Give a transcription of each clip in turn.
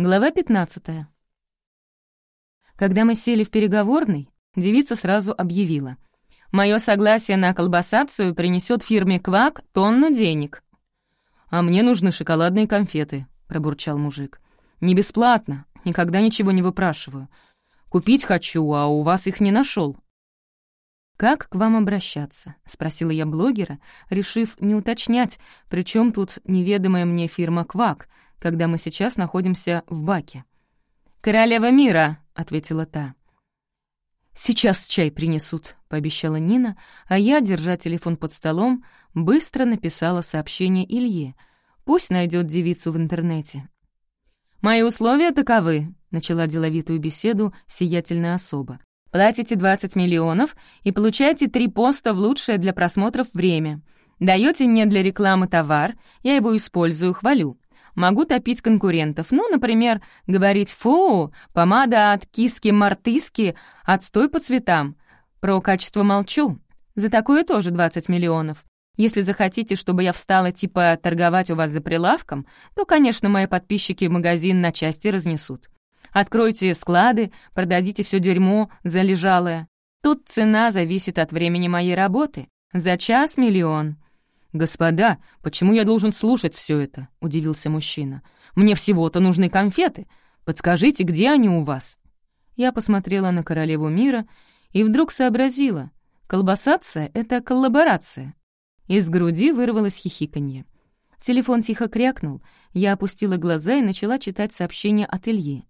Глава 15. Когда мы сели в переговорный, девица сразу объявила. «Моё согласие на колбасацию принесет фирме «Квак» тонну денег». «А мне нужны шоколадные конфеты», — пробурчал мужик. «Не бесплатно, никогда ничего не выпрашиваю. Купить хочу, а у вас их не нашел. «Как к вам обращаться?» — спросила я блогера, решив не уточнять, при тут неведомая мне фирма «Квак», когда мы сейчас находимся в баке. «Королева мира!» — ответила та. «Сейчас чай принесут», — пообещала Нина, а я, держа телефон под столом, быстро написала сообщение Илье. Пусть найдет девицу в интернете. «Мои условия таковы», — начала деловитую беседу сиятельная особа. «Платите 20 миллионов и получаете три поста в лучшее для просмотров время. Даете мне для рекламы товар, я его использую, хвалю. Могу топить конкурентов. Ну, например, говорить «фу, помада от киски-мартыски, отстой по цветам». Про качество молчу. За такое тоже 20 миллионов. Если захотите, чтобы я встала типа торговать у вас за прилавком, то, конечно, мои подписчики магазин на части разнесут. Откройте склады, продадите все дерьмо залежалое. Тут цена зависит от времени моей работы. За час миллион. «Господа, почему я должен слушать все это?» — удивился мужчина. «Мне всего-то нужны конфеты. Подскажите, где они у вас?» Я посмотрела на королеву мира и вдруг сообразила. Колбасация — это коллаборация. Из груди вырвалось хихиканье. Телефон тихо крякнул, я опустила глаза и начала читать сообщение от Ильи.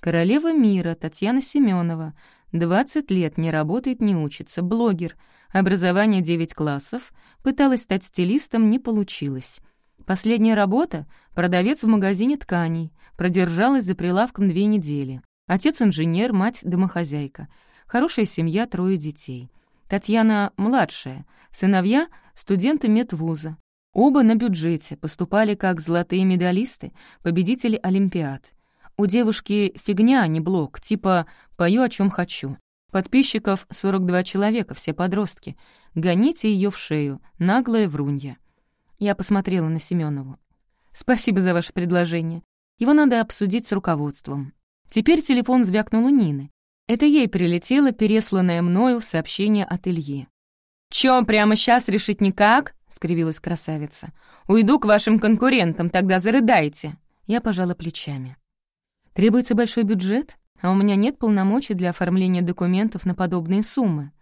«Королева мира, Татьяна Семенова, 20 лет, не работает, не учится, блогер, Образование 9 классов, пыталась стать стилистом, не получилось. Последняя работа — продавец в магазине тканей, продержалась за прилавком две недели. Отец инженер, мать домохозяйка. Хорошая семья, трое детей. Татьяна младшая, сыновья — студенты медвуза. Оба на бюджете, поступали как золотые медалисты, победители Олимпиад. У девушки фигня, а не блог, типа «пою, о чем хочу». Подписчиков 42 человека, все подростки. Гоните ее в шею, наглая врунья. Я посмотрела на Семенову. Спасибо за ваше предложение. Его надо обсудить с руководством. Теперь телефон звякнул у Нины. Это ей прилетело пересланное мною сообщение от Ильи. «Чё, прямо сейчас решить никак?» — скривилась красавица. «Уйду к вашим конкурентам, тогда зарыдайте». Я пожала плечами. «Требуется большой бюджет?» а у меня нет полномочий для оформления документов на подобные суммы.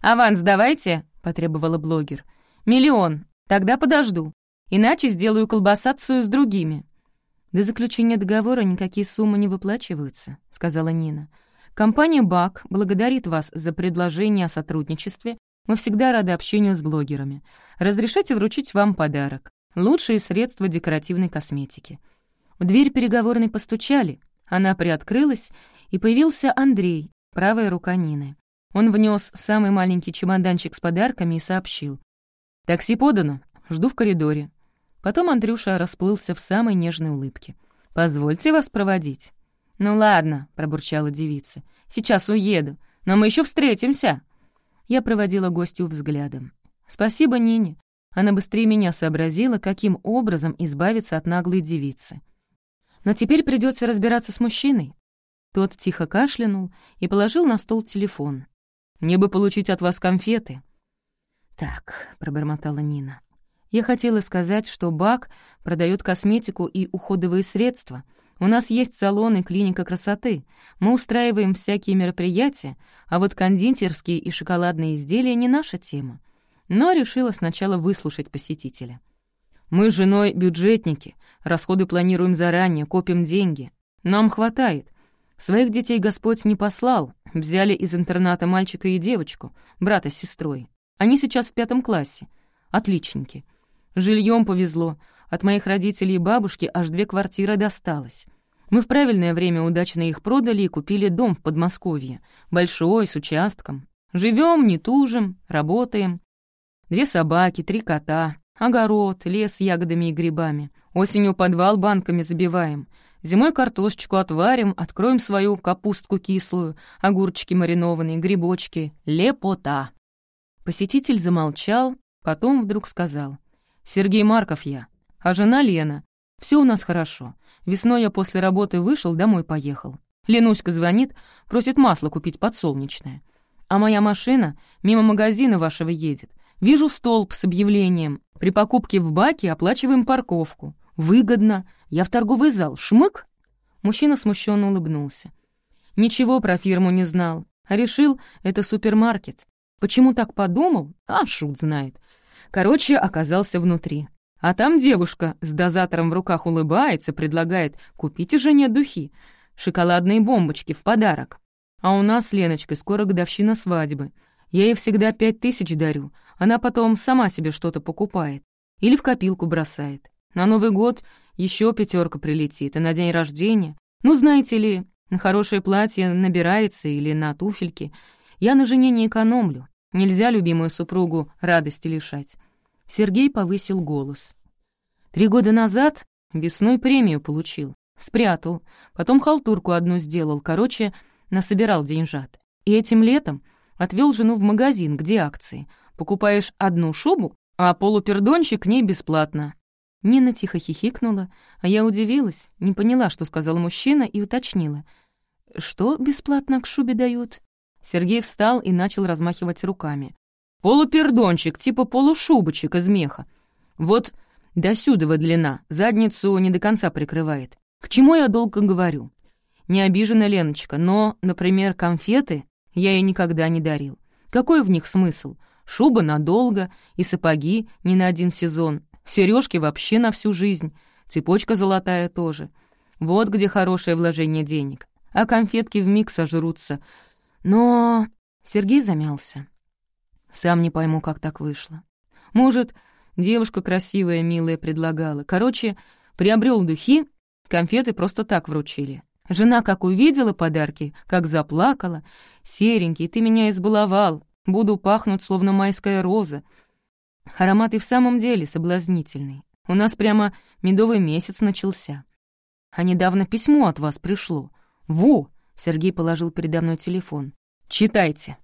«Аванс давайте», — потребовала блогер. «Миллион. Тогда подожду. Иначе сделаю колбасацию с другими». «До заключения договора никакие суммы не выплачиваются», — сказала Нина. «Компания «Бак» благодарит вас за предложение о сотрудничестве. Мы всегда рады общению с блогерами. Разрешите вручить вам подарок. Лучшие средства декоративной косметики». В дверь переговорной постучали. Она приоткрылась, и появился Андрей, правая рука Нины. Он внес самый маленький чемоданчик с подарками и сообщил. «Такси подано, жду в коридоре». Потом Андрюша расплылся в самой нежной улыбке. «Позвольте вас проводить». «Ну ладно», — пробурчала девица, — «сейчас уеду, но мы еще встретимся». Я проводила гостю взглядом. «Спасибо Нине». Она быстрее меня сообразила, каким образом избавиться от наглой девицы. Но теперь придется разбираться с мужчиной. Тот тихо кашлянул и положил на стол телефон. «Мне бы получить от вас конфеты». «Так», — пробормотала Нина. «Я хотела сказать, что Бак продает косметику и уходовые средства. У нас есть салон и клиника красоты. Мы устраиваем всякие мероприятия, а вот кондитерские и шоколадные изделия не наша тема. Но решила сначала выслушать посетителя. Мы с женой бюджетники, расходы планируем заранее, копим деньги. Нам хватает. Своих детей Господь не послал, взяли из интерната мальчика и девочку, брата с сестрой. Они сейчас в пятом классе. Отличники. Жильем повезло. От моих родителей и бабушки аж две квартиры досталось. Мы в правильное время удачно их продали и купили дом в Подмосковье. Большой, с участком. Живем, не тужим, работаем. Две собаки, три кота, огород, лес с ягодами и грибами. Осенью подвал банками забиваем — Зимой картошечку отварим, откроем свою капустку кислую, огурчики маринованные, грибочки. Лепота!» Посетитель замолчал, потом вдруг сказал. «Сергей Марков я, а жена Лена. Все у нас хорошо. Весной я после работы вышел, домой поехал. Ленуська звонит, просит масло купить подсолнечное. А моя машина мимо магазина вашего едет. Вижу столб с объявлением. При покупке в баке оплачиваем парковку. Выгодно. Я в торговый зал. Шмык. Мужчина смущенно улыбнулся. Ничего про фирму не знал, решил, это супермаркет. Почему так подумал? А шут знает. Короче, оказался внутри. А там девушка с дозатором в руках улыбается, предлагает «Купите жене духи, шоколадные бомбочки в подарок». А у нас с Леночкой скоро годовщина свадьбы. Я ей всегда пять тысяч дарю, она потом сама себе что-то покупает. Или в копилку бросает. На Новый год еще пятерка прилетит, и на день рождения. Ну, знаете ли, на хорошее платье набирается или на туфельки. Я на жене не экономлю. Нельзя любимую супругу радости лишать. Сергей повысил голос. Три года назад весной премию получил. Спрятал. Потом халтурку одну сделал. Короче, насобирал деньжат. И этим летом отвел жену в магазин, где акции. Покупаешь одну шубу, а полупердонщик к ней бесплатно. Нина тихо хихикнула, а я удивилась, не поняла, что сказал мужчина, и уточнила. «Что бесплатно к шубе дают?» Сергей встал и начал размахивать руками. «Полупердончик, типа полушубочек из меха. Вот до сюдова длина, задницу не до конца прикрывает. К чему я долго говорю? Не обижена Леночка, но, например, конфеты я ей никогда не дарил. Какой в них смысл? Шуба надолго и сапоги не на один сезон, Сережки вообще на всю жизнь, цепочка золотая тоже. Вот где хорошее вложение денег. А конфетки вмиг сожрутся. Но... Сергей замялся. Сам не пойму, как так вышло. Может, девушка красивая, милая предлагала. Короче, приобрел духи, конфеты просто так вручили. Жена как увидела подарки, как заплакала. «Серенький, ты меня избаловал, буду пахнуть, словно майская роза. Аромат и в самом деле соблазнительный. У нас прямо медовый месяц начался. А недавно письмо от вас пришло. Во!» — Сергей положил передо мной телефон. «Читайте».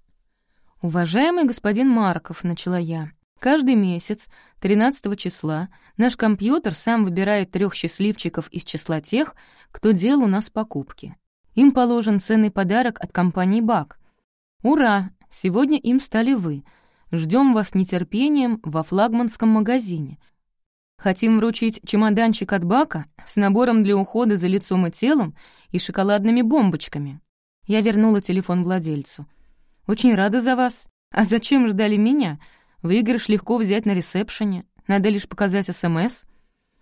«Уважаемый господин Марков», — начала я, Каждый месяц, 13 числа, наш компьютер сам выбирает трех счастливчиков из числа тех, кто делал у нас покупки. Им положен ценный подарок от компании «Бак». Ура! Сегодня им стали вы — Ждем вас нетерпением во флагманском магазине. Хотим вручить чемоданчик от Бака с набором для ухода за лицом и телом и шоколадными бомбочками. Я вернула телефон владельцу. «Очень рада за вас. А зачем ждали меня? Выигрыш легко взять на ресепшене. Надо лишь показать СМС».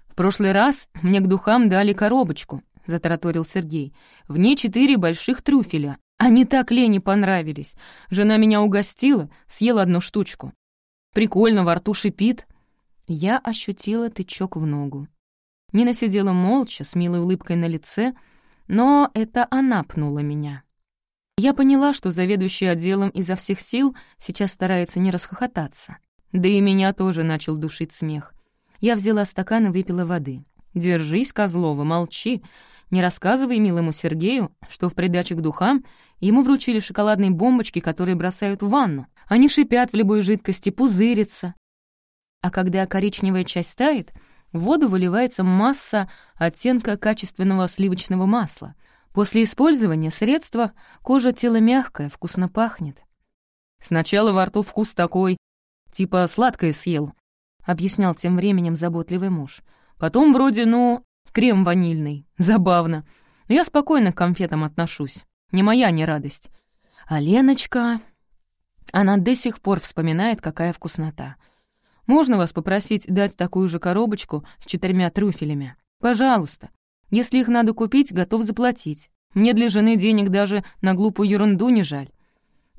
«В прошлый раз мне к духам дали коробочку», — затараторил Сергей. «В ней четыре больших трюфеля, они так Лене понравились. Жена меня угостила, съела одну штучку. Прикольно, во рту шипит. Я ощутила тычок в ногу. Нина сидела молча, с милой улыбкой на лице, но это она пнула меня. Я поняла, что заведующий отделом изо всех сил сейчас старается не расхохотаться. Да и меня тоже начал душить смех. Я взяла стакан и выпила воды. «Держись, Козлова, молчи. Не рассказывай милому Сергею, что в придаче к духам ему вручили шоколадные бомбочки, которые бросают в ванну. Они шипят в любой жидкости, пузырятся. А когда коричневая часть тает, в воду выливается масса оттенка качественного сливочного масла. После использования средства кожа тела мягкая, вкусно пахнет. «Сначала во рту вкус такой, типа сладкое съел», — объяснял тем временем заботливый муж. «Потом вроде, ну, Крем ванильный. Забавно. Но я спокойно к конфетам отношусь. Не моя не радость. А Леночка... Она до сих пор вспоминает, какая вкуснота. Можно вас попросить дать такую же коробочку с четырьмя трюфелями? Пожалуйста. Если их надо купить, готов заплатить. Мне для жены денег даже на глупую ерунду не жаль.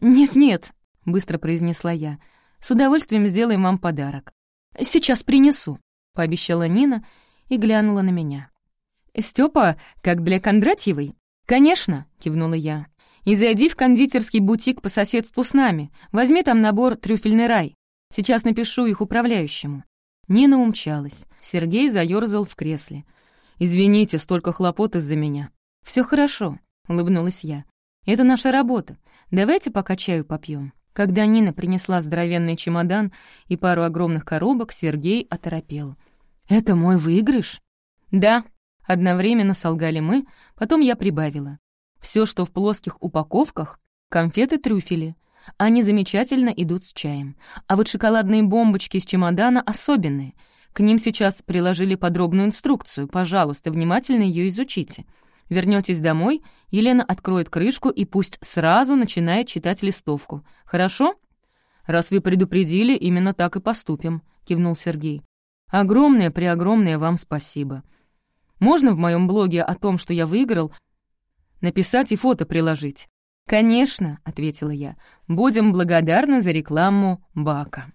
«Нет-нет», — быстро произнесла я, — «с удовольствием сделаем вам подарок. Сейчас принесу», — пообещала Нина и глянула на меня. «Стёпа, как для Кондратьевой?» «Конечно», — кивнула я. «И зайди в кондитерский бутик по соседству с нами. Возьми там набор «Трюфельный рай». Сейчас напишу их управляющему». Нина умчалась. Сергей заёрзал в кресле. «Извините, столько хлопот из-за меня». Все хорошо», — улыбнулась я. «Это наша работа. Давайте пока чаю попьем. Когда Нина принесла здоровенный чемодан и пару огромных коробок, Сергей оторопел — «Это мой выигрыш?» «Да», — Одновременно солгали мы, потом я прибавила. Все, что в плоских упаковках — конфеты-трюфели. Они замечательно идут с чаем. А вот шоколадные бомбочки из чемодана особенные. К ним сейчас приложили подробную инструкцию. Пожалуйста, внимательно ее изучите. Вернетесь домой, Елена откроет крышку и пусть сразу начинает читать листовку. Хорошо? «Раз вы предупредили, именно так и поступим», — кивнул Сергей. «Огромное-преогромное вам спасибо. Можно в моем блоге о том, что я выиграл, написать и фото приложить?» «Конечно», — ответила я. «Будем благодарны за рекламу Бака».